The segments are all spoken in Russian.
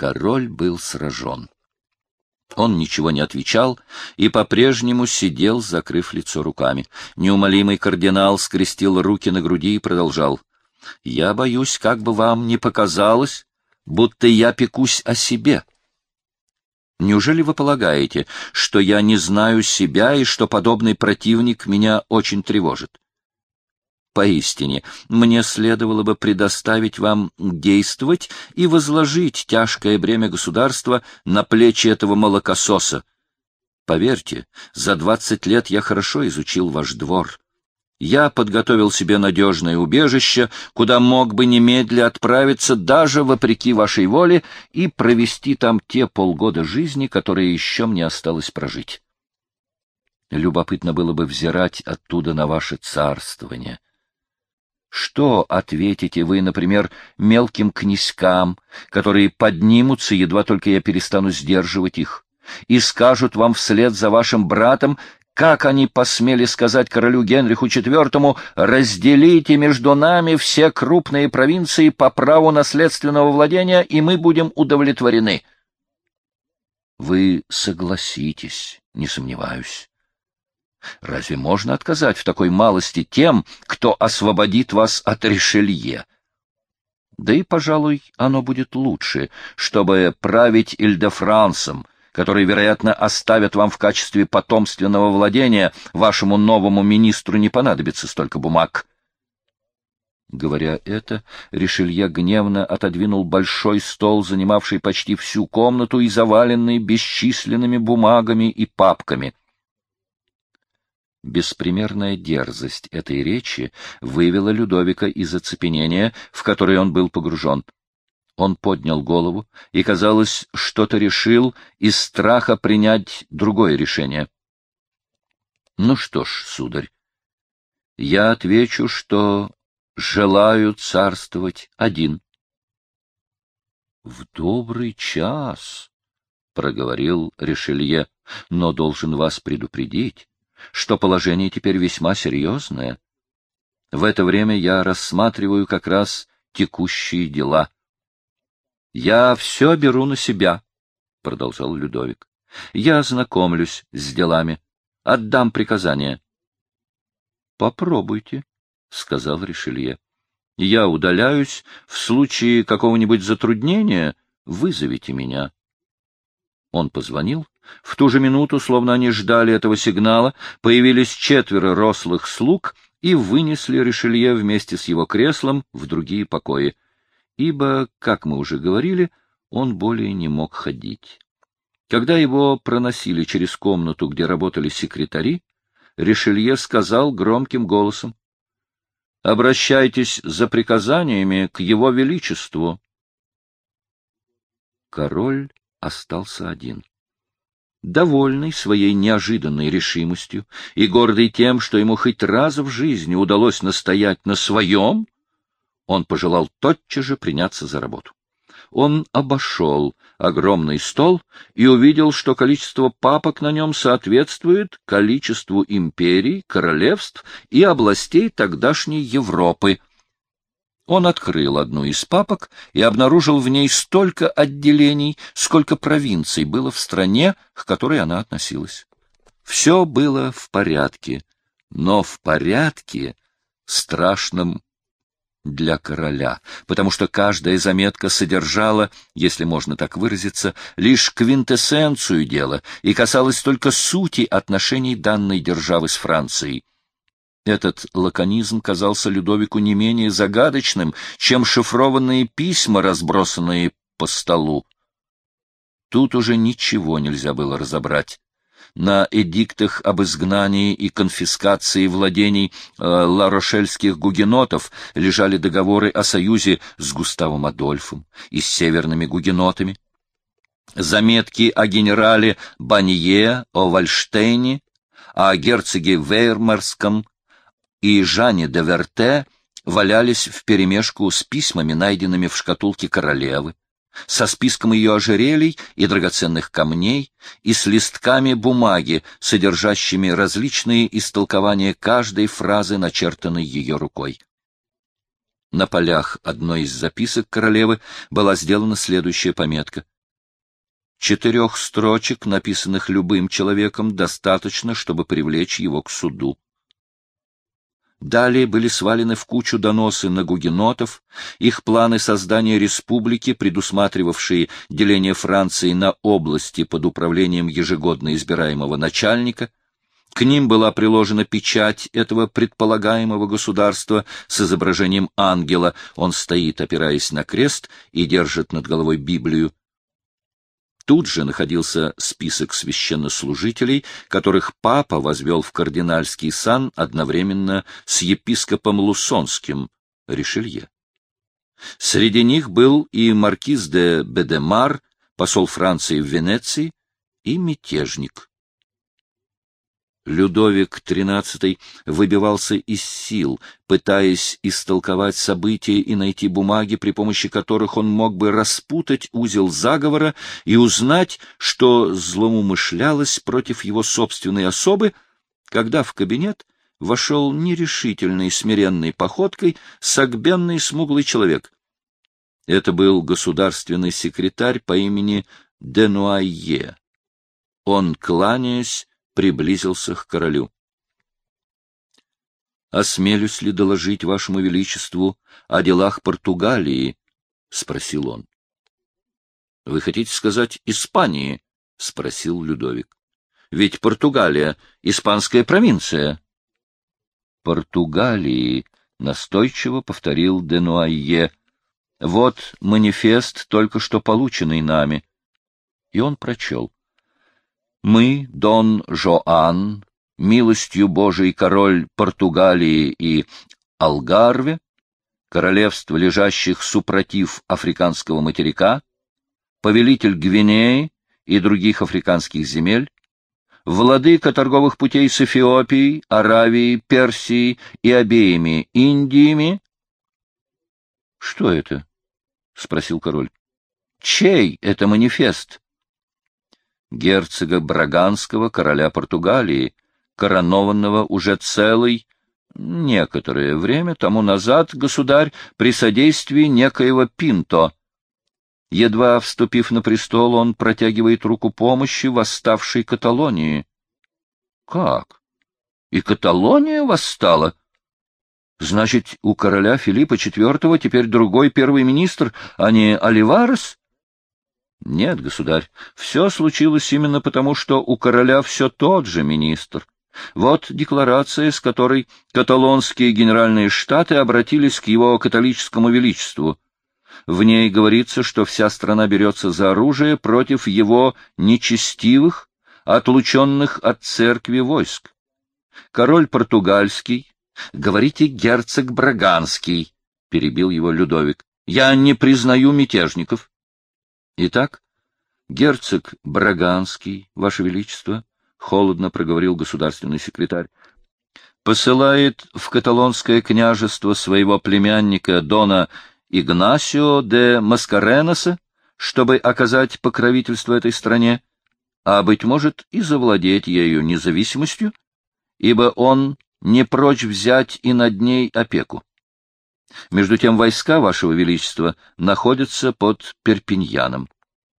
Король был сражен. Он ничего не отвечал и по-прежнему сидел, закрыв лицо руками. Неумолимый кардинал скрестил руки на груди и продолжал. — Я боюсь, как бы вам не показалось, будто я пекусь о себе. Неужели вы полагаете, что я не знаю себя и что подобный противник меня очень тревожит? Поистине, мне следовало бы предоставить вам действовать и возложить тяжкое бремя государства на плечи этого молокососа. Поверьте, за двадцать лет я хорошо изучил ваш двор. Я подготовил себе надежное убежище, куда мог бы немедля отправиться даже вопреки вашей воле и провести там те полгода жизни, которые еще мне осталось прожить. Любопытно было бы взирать оттуда на ваше царствование. Что ответите вы, например, мелким князькам, которые поднимутся, едва только я перестану сдерживать их, и скажут вам вслед за вашим братом, как они посмели сказать королю Генриху IV, разделите между нами все крупные провинции по праву наследственного владения, и мы будем удовлетворены? Вы согласитесь, не сомневаюсь. Разве можно отказать в такой малости тем, кто освободит вас от Ришелье? Да и, пожалуй, оно будет лучше, чтобы править Иль-де-Франсом, который, вероятно, оставят вам в качестве потомственного владения, вашему новому министру не понадобится столько бумаг. Говоря это, Ришелье гневно отодвинул большой стол, занимавший почти всю комнату и заваленный бесчисленными бумагами и папками. Беспримерная дерзость этой речи вывела Людовика из оцепенения, в которое он был погружен. Он поднял голову и, казалось, что-то решил из страха принять другое решение. — Ну что ж, сударь, я отвечу, что желаю царствовать один. — В добрый час, — проговорил Ришелье, — но должен вас предупредить что положение теперь весьма серьезное. В это время я рассматриваю как раз текущие дела. — Я все беру на себя, — продолжал Людовик. — Я ознакомлюсь с делами, отдам приказание. — Попробуйте, — сказал Ришелье. — Я удаляюсь. В случае какого-нибудь затруднения вызовите меня. Он позвонил в ту же минуту, словно они ждали этого сигнала, появились четверо рослых слуг и вынесли Ришелье вместе с его креслом в другие покои, ибо, как мы уже говорили, он более не мог ходить. Когда его проносили через комнату, где работали секретари, Ришелье сказал громким голосом, «Обращайтесь за приказаниями к его величеству». Король остался один. Довольный своей неожиданной решимостью и гордый тем, что ему хоть раз в жизни удалось настоять на своем, он пожелал тотчас же приняться за работу. Он обошел огромный стол и увидел, что количество папок на нем соответствует количеству империй, королевств и областей тогдашней Европы — он открыл одну из папок и обнаружил в ней столько отделений, сколько провинций было в стране, к которой она относилась. Все было в порядке, но в порядке страшном для короля, потому что каждая заметка содержала, если можно так выразиться, лишь квинтэссенцию дела и касалась только сути отношений данной державы с Францией. Этот лаконизм казался Людовику не менее загадочным, чем шифрованные письма, разбросанные по столу. Тут уже ничего нельзя было разобрать. На эдиктах об изгнании и конфискации владений э, ларошельских гугенотов лежали договоры о союзе с Густавом Адольфом и с северными гугенотами. Заметки о генерале Банье, о Вальштейне, о герцоге Вейрмарском, и Жанне де Верте валялись вперемешку с письмами, найденными в шкатулке королевы, со списком ее ожерелий и драгоценных камней и с листками бумаги, содержащими различные истолкования каждой фразы, начертанной ее рукой. На полях одной из записок королевы была сделана следующая пометка. Четырех строчек, написанных любым человеком, достаточно, чтобы привлечь его к суду. Далее были свалены в кучу доносы на гугенотов, их планы создания республики, предусматривавшие деление Франции на области под управлением ежегодно избираемого начальника. К ним была приложена печать этого предполагаемого государства с изображением ангела. Он стоит, опираясь на крест, и держит над головой Библию. Тут же находился список священнослужителей, которых папа возвел в кардинальский сан одновременно с епископом Лусонским, Ришелье. Среди них был и маркиз де Бедемар, посол Франции в Венеции, и мятежник. Людовик XIII выбивался из сил, пытаясь истолковать события и найти бумаги, при помощи которых он мог бы распутать узел заговора и узнать, что злоумышлялось против его собственной особы, когда в кабинет вошел нерешительной смиренной походкой согбенный смуглый человек. Это был государственный секретарь по имени Денуайе. Он, кланяясь, приблизился к королю. — Осмелюсь ли доложить вашему величеству о делах Португалии? — спросил он. — Вы хотите сказать Испании? — спросил Людовик. — Ведь Португалия — испанская провинция. — Португалии, — настойчиво повторил Денуайе. — Вот манифест, только что полученный нами. И он прочел. — мы, Дон Жоан, милостью Божией король Португалии и Алгарве, королевств, лежащих супротив африканского материка, повелитель Гвинеи и других африканских земель, владыка торговых путей с Эфиопией, Аравией, Персией и обеими Индиями. — Что это? — спросил король. — Чей это манифест? Герцога Браганского, короля Португалии, коронованного уже целый некоторое время тому назад, государь, при содействии некоего Пинто. Едва вступив на престол, он протягивает руку помощи восставшей Каталонии. Как? И Каталония восстала? Значит, у короля Филиппа IV теперь другой первый министр, а не Оливарес? Нет, государь, все случилось именно потому, что у короля все тот же министр. Вот декларация, с которой каталонские генеральные штаты обратились к его католическому величеству. В ней говорится, что вся страна берется за оружие против его нечестивых, отлученных от церкви войск. Король португальский, говорите герцог Браганский, — перебил его Людовик, — я не признаю мятежников. Итак, герцог Браганский, Ваше Величество, — холодно проговорил государственный секретарь, — посылает в каталонское княжество своего племянника Дона Игнасио де Маскареноса, чтобы оказать покровительство этой стране, а, быть может, и завладеть ею независимостью, ибо он не прочь взять и над ней опеку. Между тем войска, Вашего Величества, находятся под Перпиньяном.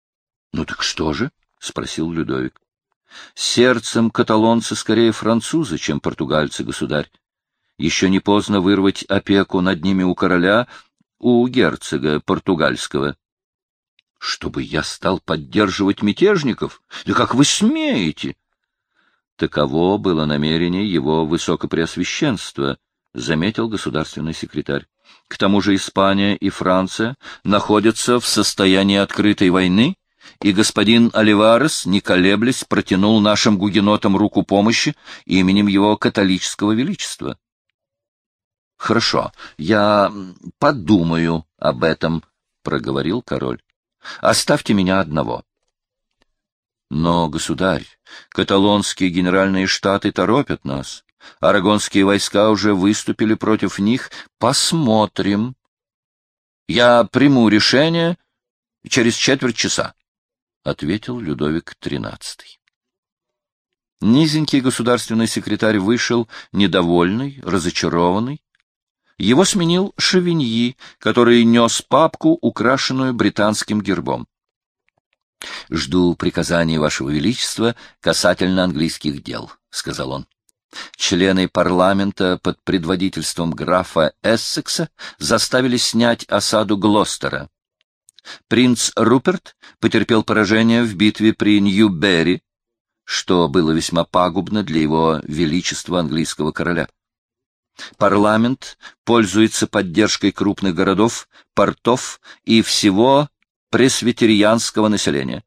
— Ну так что же? — спросил Людовик. — Сердцем каталонцы скорее французы, чем португальцы, государь. Еще не поздно вырвать опеку над ними у короля, у герцога португальского. — Чтобы я стал поддерживать мятежников? Да как вы смеете? Таково было намерение его высокопреосвященства, — заметил государственный секретарь. К тому же Испания и Франция находятся в состоянии открытой войны, и господин Оливарес, не колеблясь, протянул нашим гугенотам руку помощи именем его католического величества. — Хорошо, я подумаю об этом, — проговорил король. — Оставьте меня одного. — Но, государь, каталонские генеральные штаты торопят нас. Арагонские войска уже выступили против них. Посмотрим. Я приму решение через четверть часа, — ответил Людовик XIII. Низенький государственный секретарь вышел недовольный, разочарованный. Его сменил Шевиньи, который нес папку, украшенную британским гербом. «Жду приказаний Вашего Величества касательно английских дел», — сказал он. Члены парламента под предводительством графа Эссекса заставили снять осаду Глостера. Принц Руперт потерпел поражение в битве при Нью-Берри, что было весьма пагубно для его величества английского короля. Парламент пользуется поддержкой крупных городов, портов и всего пресвитерианского населения.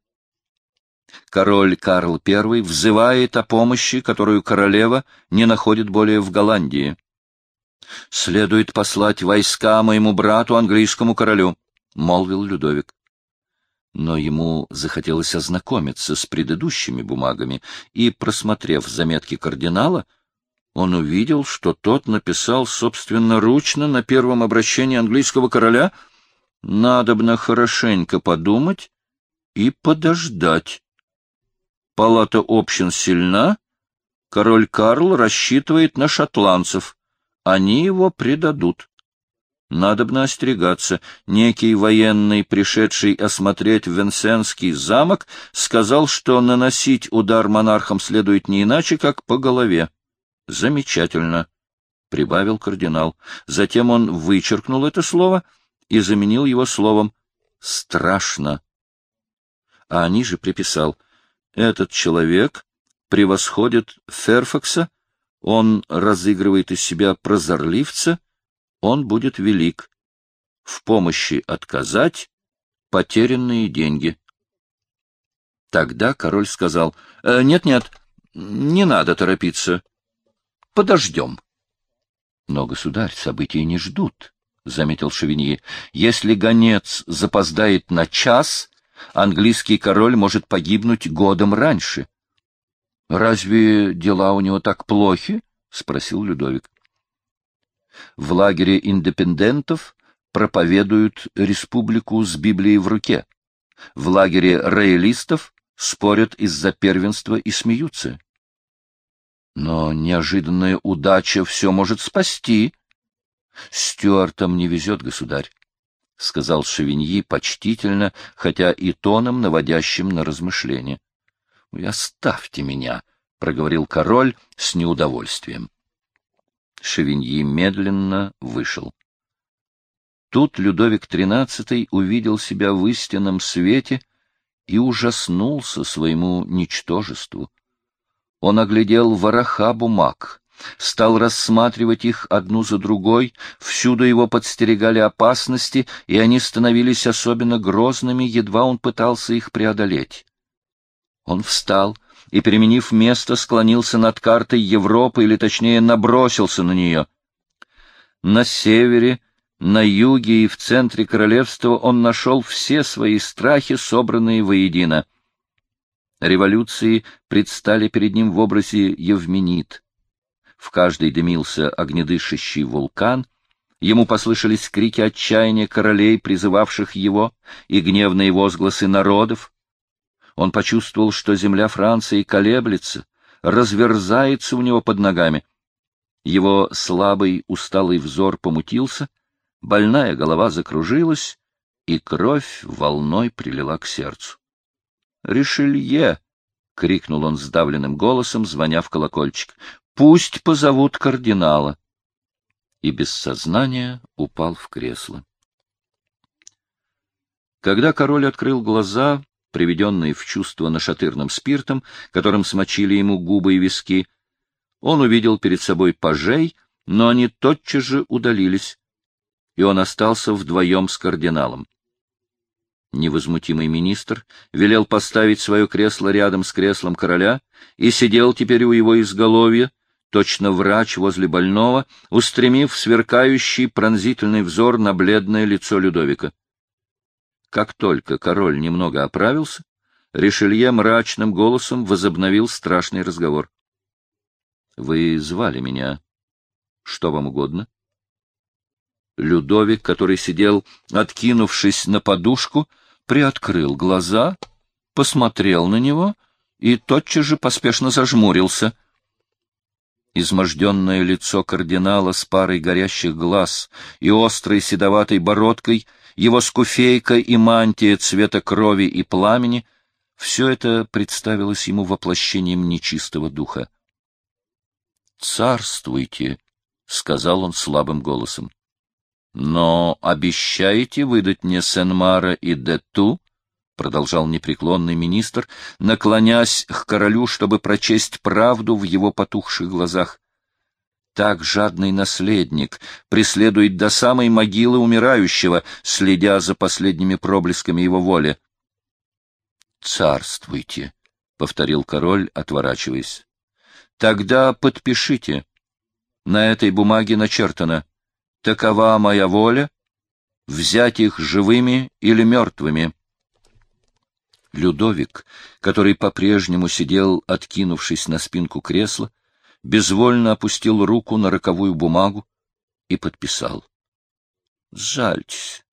Король Карл I взывает о помощи, которую королева не находит более в Голландии. «Следует послать войска моему брату, английскому королю», — молвил Людовик. Но ему захотелось ознакомиться с предыдущими бумагами, и, просмотрев заметки кардинала, он увидел, что тот написал собственноручно на первом обращении английского короля «Надобно хорошенько подумать и подождать». Палата общин сильна, король Карл рассчитывает на шотландцев, они его предадут. Надобно остерегаться. Некий военный, пришедший осмотреть Венсенский замок, сказал, что наносить удар монархам следует не иначе, как по голове. Замечательно, — прибавил кардинал. Затем он вычеркнул это слово и заменил его словом «страшно». А ниже приписал этот человек превосходит Ферфакса, он разыгрывает из себя прозорливца, он будет велик. В помощи отказать — потерянные деньги. Тогда король сказал, «Э, «Нет-нет, не надо торопиться. Подождем». Но, государь, события не ждут, — заметил Шевиньи. Если гонец запоздает на час, английский король может погибнуть годом раньше. — Разве дела у него так плохи? — спросил Людовик. В лагере индепендентов проповедуют республику с Библией в руке. В лагере роялистов спорят из-за первенства и смеются. Но неожиданная удача все может спасти. Стюартам не везет, государь. — сказал Шевиньи почтительно, хотя и тоном, наводящим на размышление. — Оставьте меня, — проговорил король с неудовольствием. Шевиньи медленно вышел. Тут Людовик XIII увидел себя в истинном свете и ужаснулся своему ничтожеству. Он оглядел вороха бумаг, стал рассматривать их одну за другой, всюду его подстерегали опасности, и они становились особенно грозными, едва он пытался их преодолеть. Он встал и, переменив место, склонился над картой Европы, или точнее набросился на нее. На севере, на юге и в центре королевства он нашел все свои страхи, собранные воедино. Революции предстали перед ним в образе Евменит в каждой дымился огнедышащий вулкан, ему послышались крики отчаяния королей, призывавших его, и гневные возгласы народов. Он почувствовал, что земля Франции колеблется, разверзается у него под ногами. Его слабый, усталый взор помутился, больная голова закружилась, и кровь волной прилила к сердцу. «Ришелье!» — крикнул он сдавленным голосом, звоня в колокольчик. Пусть позовут кардинала. И без сознания упал в кресло. Когда король открыл глаза, приведенные в чувство нашатырным спиртом, которым смочили ему губы и виски, он увидел перед собой пажей, но они тотчас же удалились, и он остался вдвоем с кардиналом. Невозмутимый министр велел поставить свое кресло рядом с креслом короля и сидел теперь у его изголовья, точно врач возле больного, устремив сверкающий пронзительный взор на бледное лицо Людовика. Как только король немного оправился, Ришелье мрачным голосом возобновил страшный разговор. — Вы звали меня. Что вам угодно? Людовик, который сидел, откинувшись на подушку, приоткрыл глаза, посмотрел на него и тотчас же поспешно зажмурился — Изможденное лицо кардинала с парой горящих глаз и острой седоватой бородкой, его скуфейка и мантия цвета крови и пламени — все это представилось ему воплощением нечистого духа. «Царствуйте», — сказал он слабым голосом. «Но обещаете выдать мне Сен-Мара и Дету?» — продолжал непреклонный министр, наклонясь к королю, чтобы прочесть правду в его потухших глазах. Так жадный наследник преследует до самой могилы умирающего, следя за последними проблесками его воли. «Царствуйте», — повторил король, отворачиваясь. «Тогда подпишите. На этой бумаге начертано «Такова моя воля — взять их живыми или мертвыми». Людовик, который по-прежнему сидел, откинувшись на спинку кресла, безвольно опустил руку на роковую бумагу и подписал. — Жальтесь,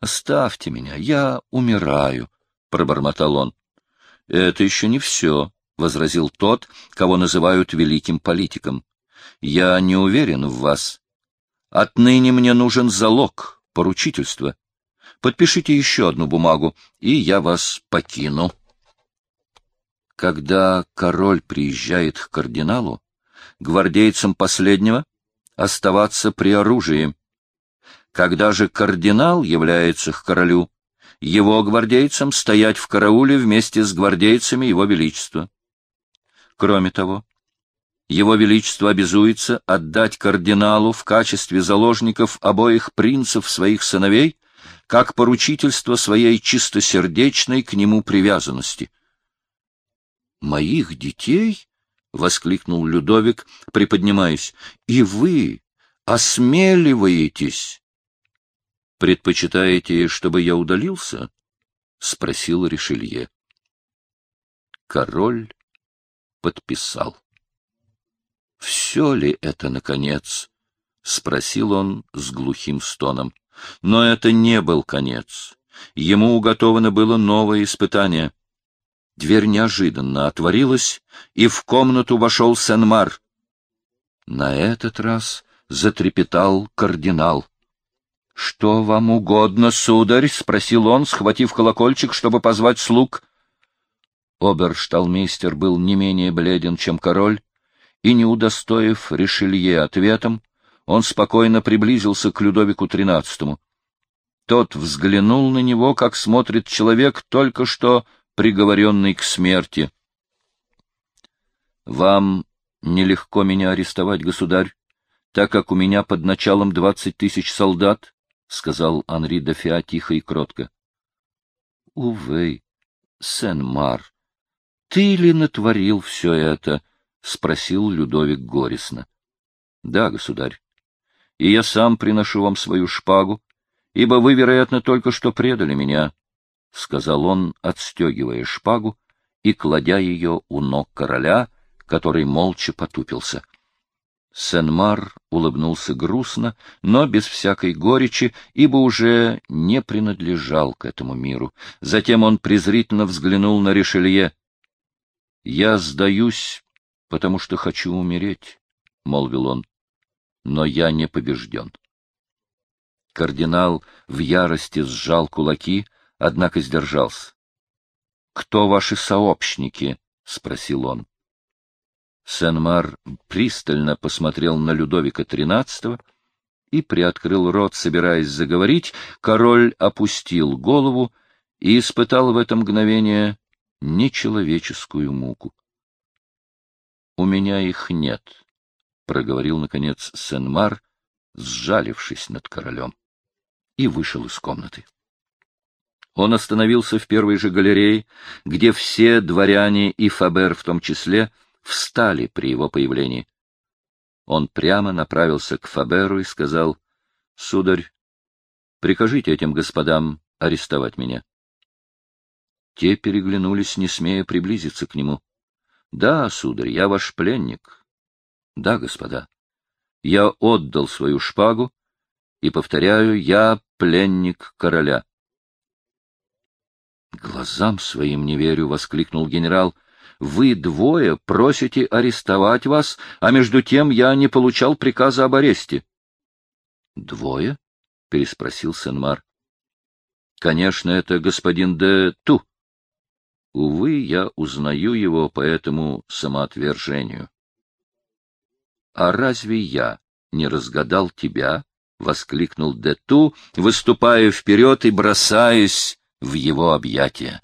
оставьте меня, я умираю, — пробормотал он. — Это еще не все, — возразил тот, кого называют великим политиком. — Я не уверен в вас. Отныне мне нужен залог, поручительство. Подпишите еще одну бумагу, и я вас покину. Когда король приезжает к кардиналу, гвардейцам последнего оставаться при оружии. Когда же кардинал является к королю, его гвардейцам стоять в карауле вместе с гвардейцами его величества. Кроме того, его Величество обязуется отдать кардиналу в качестве заложников обоих принцев своих сыновей как поручительство своей чистосердечной к нему привязанности. «Моих детей?» — воскликнул Людовик, приподнимаясь. «И вы осмеливаетесь?» «Предпочитаете, чтобы я удалился?» — спросил Ришелье. Король подписал. «Все ли это, наконец?» — спросил он с глухим стоном. Но это не был конец. Ему уготовано было новое испытание. Дверь неожиданно отворилась, и в комнату вошел Сен-Мар. На этот раз затрепетал кардинал. — Что вам угодно, сударь? — спросил он, схватив колокольчик, чтобы позвать слуг. Обершталмейстер был не менее бледен, чем король, и, не удостоив Ришелье ответом, он спокойно приблизился к Людовику XIII. Тот взглянул на него, как смотрит человек, только что приговоренный к смерти. — Вам нелегко меня арестовать, государь, так как у меня под началом двадцать тысяч солдат, — сказал Анри де Фиа тихо и кротко. — Увы, Сен-Мар, ты ли натворил все это? — спросил Людовик горестно. — Да, государь и я сам приношу вам свою шпагу, ибо вы, вероятно, только что предали меня, — сказал он, отстегивая шпагу и кладя ее у ног короля, который молча потупился. Сен-Мар улыбнулся грустно, но без всякой горечи, ибо уже не принадлежал к этому миру. Затем он презрительно взглянул на Ришелье. — Я сдаюсь, потому что хочу умереть, — молвил он но я не побежден. Кардинал в ярости сжал кулаки, однако сдержался. — Кто ваши сообщники? — спросил он. Сен-Мар пристально посмотрел на Людовика XIII и приоткрыл рот, собираясь заговорить. Король опустил голову и испытал в это мгновение нечеловеческую муку. — У меня их нет, — проговорил, наконец, Сен-Мар, сжалившись над королем, и вышел из комнаты. Он остановился в первой же галерее, где все дворяне и Фабер в том числе встали при его появлении. Он прямо направился к Фаберу и сказал, — Сударь, прикажите этим господам арестовать меня. Те переглянулись, не смея приблизиться к нему. — Да, сударь, я ваш пленник, да, господа, я отдал свою шпагу, и, повторяю, я пленник короля. Глазам своим не верю, — воскликнул генерал. Вы двое просите арестовать вас, а между тем я не получал приказа об аресте. — Двое? — переспросил Сенмар. — Конечно, это господин де Ту. Увы, я узнаю его по этому самоотвержению. — А разве я не разгадал тебя? — воскликнул де Ту, выступая вперед и бросаясь в его объятия.